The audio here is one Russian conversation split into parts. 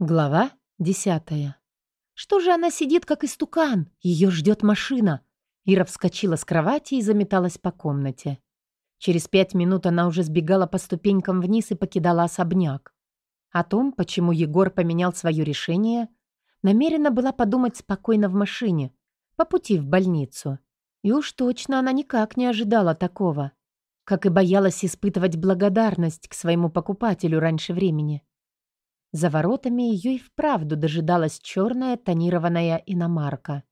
Глава десятая. Что же она сидит, как истукан? Ее ждет машина. Ира вскочила с кровати и заметалась по комнате. Через пять минут она уже сбегала по ступенькам вниз и покидала особняк. О том, почему Егор поменял свое решение, намерена была подумать спокойно в машине, по пути в больницу. И уж точно она никак не ожидала такого. Как и боялась испытывать благодарность к своему покупателю раньше времени. За воротами ее и вправду дожидалась черная тонированная иномарка.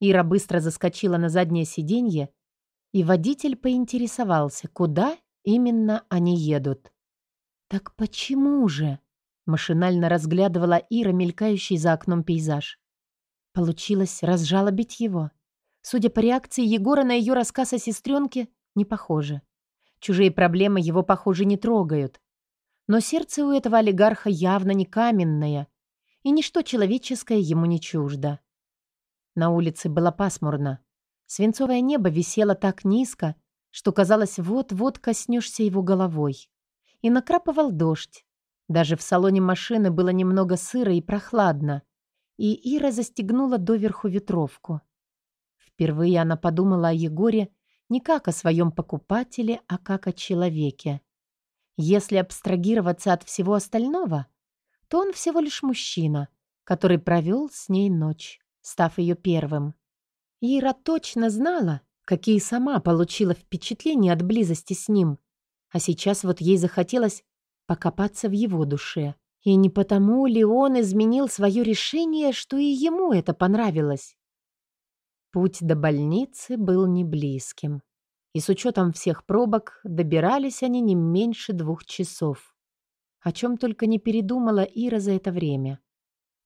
Ира быстро заскочила на заднее сиденье, и водитель поинтересовался, куда именно они едут. «Так почему же?» — машинально разглядывала Ира мелькающий за окном пейзаж. Получилось разжалобить его. Судя по реакции Егора на ее рассказ о сестренке, не похоже. Чужие проблемы его, похоже, не трогают. Но сердце у этого олигарха явно не каменное, и ничто человеческое ему не чуждо. На улице было пасмурно. Свинцовое небо висело так низко, что казалось, вот-вот коснешься его головой. И накрапывал дождь. Даже в салоне машины было немного сыро и прохладно, и Ира застегнула доверху ветровку. Впервые она подумала о Егоре не как о своем покупателе, а как о человеке. Если абстрагироваться от всего остального, то он всего лишь мужчина, который провел с ней ночь, став ее первым. Ира точно знала, какие сама получила впечатления от близости с ним, а сейчас вот ей захотелось покопаться в его душе. И не потому ли он изменил свое решение, что и ему это понравилось? Путь до больницы был не близким и с учетом всех пробок добирались они не меньше двух часов. О чем только не передумала Ира за это время.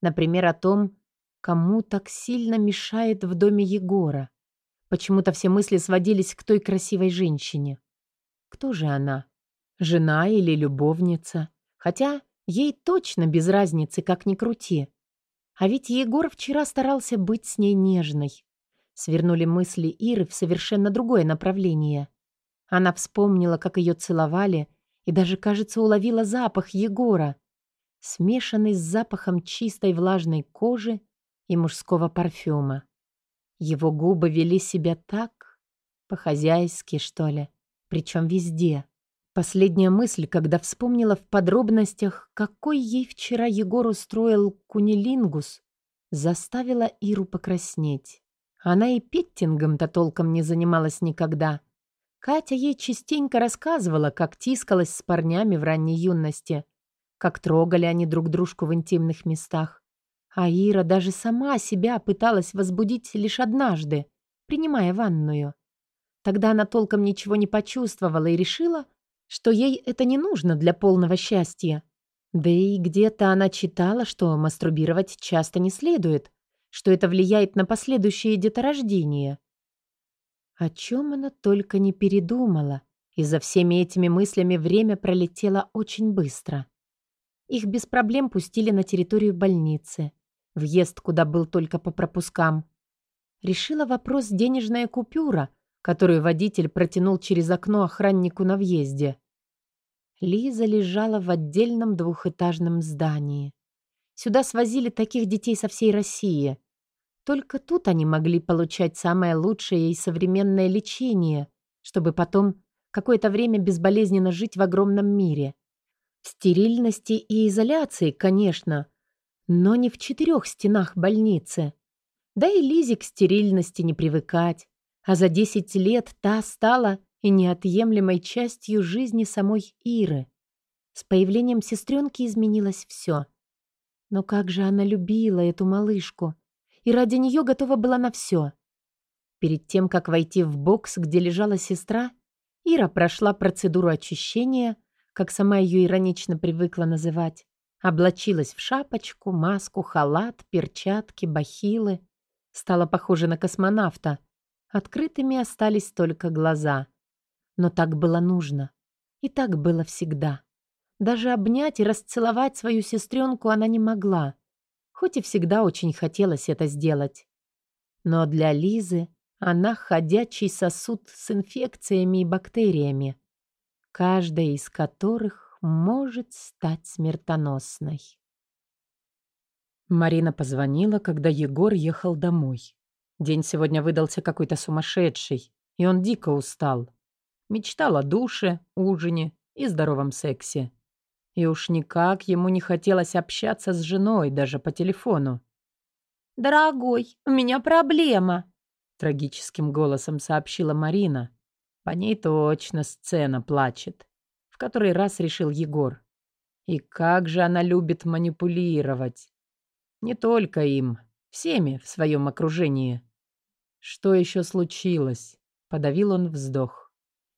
Например, о том, кому так сильно мешает в доме Егора. Почему-то все мысли сводились к той красивой женщине. Кто же она? Жена или любовница? Хотя ей точно без разницы, как ни крути. А ведь Егор вчера старался быть с ней нежной. Свернули мысли Иры в совершенно другое направление. Она вспомнила, как ее целовали, и даже, кажется, уловила запах Егора, смешанный с запахом чистой влажной кожи и мужского парфюма. Его губы вели себя так, по-хозяйски, что ли, причем везде. Последняя мысль, когда вспомнила в подробностях, какой ей вчера Егор устроил кунилингус, заставила Иру покраснеть. Она и петтингом-то толком не занималась никогда. Катя ей частенько рассказывала, как тискалась с парнями в ранней юности, как трогали они друг дружку в интимных местах. А Ира даже сама себя пыталась возбудить лишь однажды, принимая ванную. Тогда она толком ничего не почувствовала и решила, что ей это не нужно для полного счастья. Да и где-то она читала, что мастурбировать часто не следует, что это влияет на последующее деторождение. О чем она только не передумала, и за всеми этими мыслями время пролетело очень быстро. Их без проблем пустили на территорию больницы, въезд куда был только по пропускам. Решила вопрос денежная купюра, которую водитель протянул через окно охраннику на въезде. Лиза лежала в отдельном двухэтажном здании. Сюда свозили таких детей со всей России. Только тут они могли получать самое лучшее и современное лечение, чтобы потом какое-то время безболезненно жить в огромном мире. В стерильности и изоляции, конечно, но не в четырех стенах больницы. Да и Лизе к стерильности не привыкать, а за десять лет та стала и неотъемлемой частью жизни самой Иры. С появлением сестренки изменилось все. Но как же она любила эту малышку! И ради нее готова была на все. Перед тем, как войти в бокс, где лежала сестра, Ира прошла процедуру очищения, как сама ее иронично привыкла называть. Облачилась в шапочку, маску, халат, перчатки, бахилы. Стала похожа на космонавта. Открытыми остались только глаза. Но так было нужно. И так было всегда. Даже обнять и расцеловать свою сестренку она не могла хоть и всегда очень хотелось это сделать. Но для Лизы она ходячий сосуд с инфекциями и бактериями, каждая из которых может стать смертоносной. Марина позвонила, когда Егор ехал домой. День сегодня выдался какой-то сумасшедший, и он дико устал. Мечтал о душе, ужине и здоровом сексе. И уж никак ему не хотелось общаться с женой даже по телефону. «Дорогой, у меня проблема», — трагическим голосом сообщила Марина. По ней точно сцена плачет. В который раз решил Егор. И как же она любит манипулировать. Не только им, всеми в своем окружении. Что еще случилось? Подавил он вздох.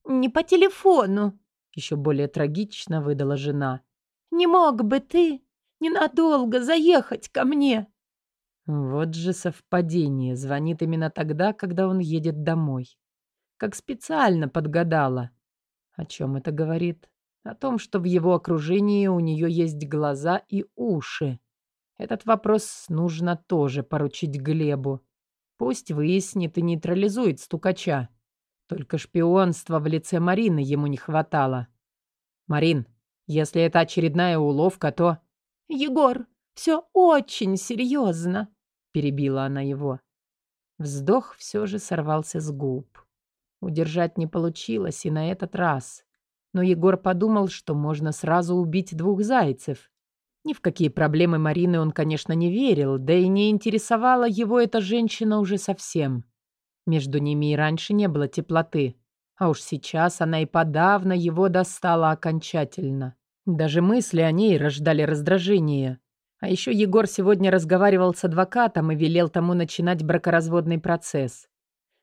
«Не по телефону», — еще более трагично выдала жена. «Не мог бы ты ненадолго заехать ко мне?» Вот же совпадение. Звонит именно тогда, когда он едет домой. Как специально подгадала. О чем это говорит? О том, что в его окружении у нее есть глаза и уши. Этот вопрос нужно тоже поручить Глебу. Пусть выяснит и нейтрализует стукача. Только шпионства в лице Марины ему не хватало. «Марин, если это очередная уловка, то...» «Егор, все очень серьезно», — перебила она его. Вздох все же сорвался с губ. Удержать не получилось и на этот раз. Но Егор подумал, что можно сразу убить двух зайцев. Ни в какие проблемы Марины он, конечно, не верил, да и не интересовала его эта женщина уже совсем. Между ними и раньше не было теплоты, а уж сейчас она и подавно его достала окончательно. Даже мысли о ней рождали раздражение. А еще Егор сегодня разговаривал с адвокатом и велел тому начинать бракоразводный процесс.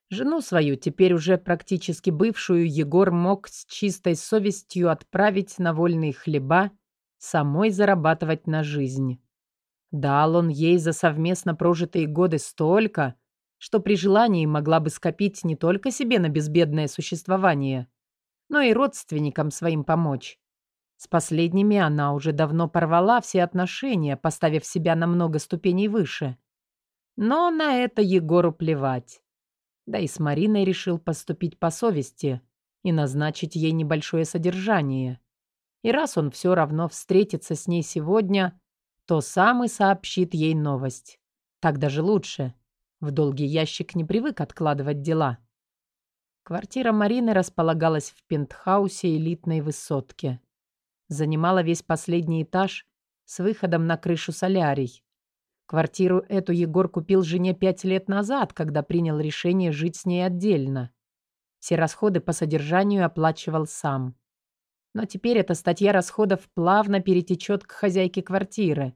Жену свою, теперь уже практически бывшую, Егор мог с чистой совестью отправить на вольные хлеба самой зарабатывать на жизнь. Дал он ей за совместно прожитые годы столько, что при желании могла бы скопить не только себе на безбедное существование, но и родственникам своим помочь. С последними она уже давно порвала все отношения, поставив себя на много ступеней выше. Но на это Егору плевать. Да и с Мариной решил поступить по совести и назначить ей небольшое содержание. И раз он все равно встретится с ней сегодня, то сам и сообщит ей новость. Так даже лучше. В долгий ящик не привык откладывать дела. Квартира Марины располагалась в пентхаусе элитной высотки. Занимала весь последний этаж с выходом на крышу солярий. Квартиру эту Егор купил жене пять лет назад, когда принял решение жить с ней отдельно. Все расходы по содержанию оплачивал сам. Но теперь эта статья расходов плавно перетечет к хозяйке квартиры.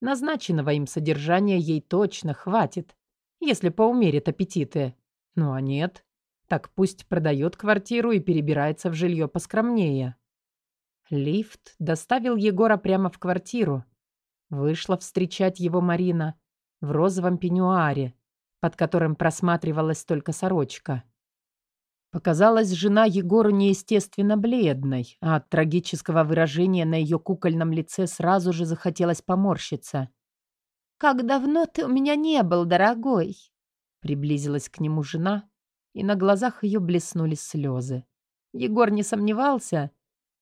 Назначенного им содержания ей точно хватит, если поумерит аппетиты. Ну а нет, так пусть продает квартиру и перебирается в жилье поскромнее. Лифт доставил Егора прямо в квартиру. Вышла встречать его Марина в розовом пеньюаре, под которым просматривалась только сорочка. Показалась жена Егору неестественно бледной, а от трагического выражения на ее кукольном лице сразу же захотелось поморщиться. «Как давно ты у меня не был, дорогой?» Приблизилась к нему жена, и на глазах ее блеснули слезы. Егор не сомневался,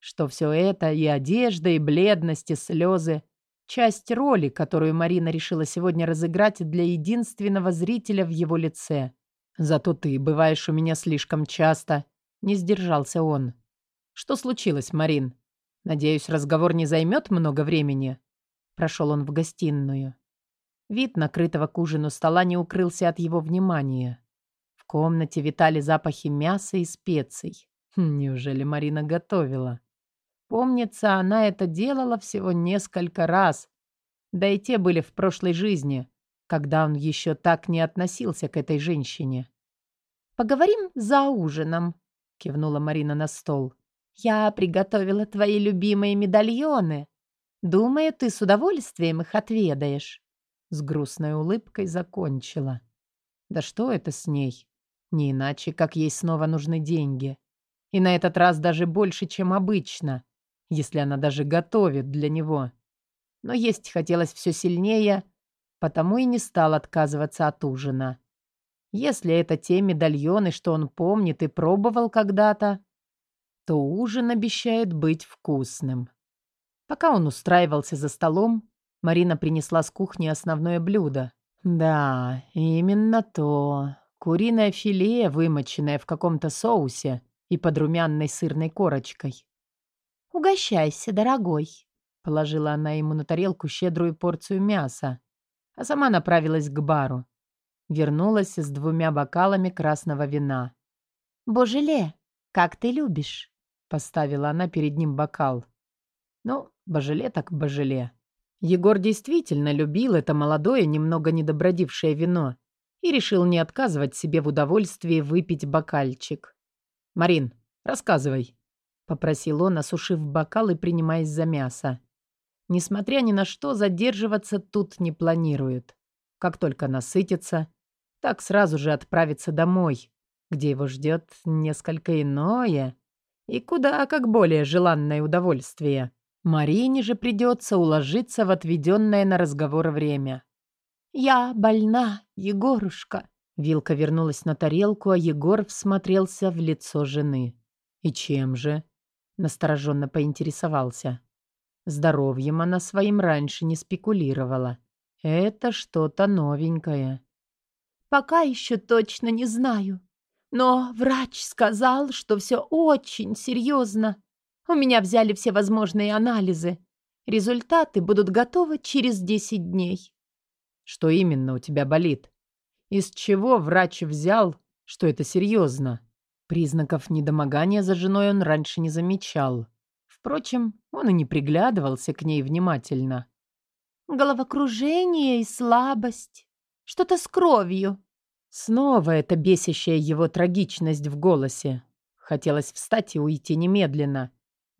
что все это и одежда, и бледность, и слезы — часть роли, которую Марина решила сегодня разыграть для единственного зрителя в его лице — Зато ты бываешь у меня слишком часто. Не сдержался он. Что случилось, Марин? Надеюсь, разговор не займет много времени. Прошел он в гостиную. Вид накрытого к ужину стола не укрылся от его внимания. В комнате витали запахи мяса и специй. Хм, неужели Марина готовила? Помнится, она это делала всего несколько раз. Да и те были в прошлой жизни, когда он еще так не относился к этой женщине. «Поговорим за ужином», — кивнула Марина на стол. «Я приготовила твои любимые медальоны. Думаю, ты с удовольствием их отведаешь». С грустной улыбкой закончила. «Да что это с ней? Не иначе, как ей снова нужны деньги. И на этот раз даже больше, чем обычно, если она даже готовит для него. Но есть хотелось все сильнее, потому и не стал отказываться от ужина. Если это те медальоны, что он помнит и пробовал когда-то, то ужин обещает быть вкусным. Пока он устраивался за столом, Марина принесла с кухни основное блюдо. Да, именно то. Куриное филе, вымоченное в каком-то соусе и под румяной сырной корочкой. «Угощайся, дорогой», — положила она ему на тарелку щедрую порцию мяса, а сама направилась к бару. Вернулась с двумя бокалами красного вина. «Божеле, как ты любишь?» — поставила она перед ним бокал. Ну, божеле так божеле. Егор действительно любил это молодое, немного недобродившее вино и решил не отказывать себе в удовольствии выпить бокальчик. «Марин, рассказывай», — попросил он, осушив бокал и принимаясь за мясо. Несмотря ни на что, задерживаться тут не планирует. Как только насытится, так сразу же отправится домой, где его ждет несколько иное и куда как более желанное удовольствие. Марине же придется уложиться в отведенное на разговор время. «Я больна, Егорушка». Вилка вернулась на тарелку, а Егор всмотрелся в лицо жены. «И чем же?» Настороженно поинтересовался. Здоровьем она своим раньше не спекулировала. Это что-то новенькое. «Пока еще точно не знаю. Но врач сказал, что все очень серьезно. У меня взяли все возможные анализы. Результаты будут готовы через 10 дней. Что именно у тебя болит? Из чего врач взял, что это серьезно? Признаков недомогания за женой он раньше не замечал. Впрочем, он и не приглядывался к ней внимательно. Головокружение и слабость. Что-то с кровью. Снова эта бесящая его трагичность в голосе. Хотелось встать и уйти немедленно.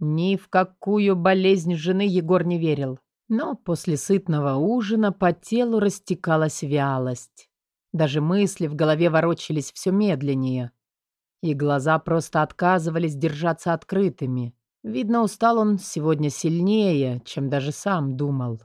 Ни в какую болезнь жены Егор не верил. Но после сытного ужина по телу растекалась вялость. Даже мысли в голове ворочались все медленнее. И глаза просто отказывались держаться открытыми. Видно, устал он сегодня сильнее, чем даже сам думал.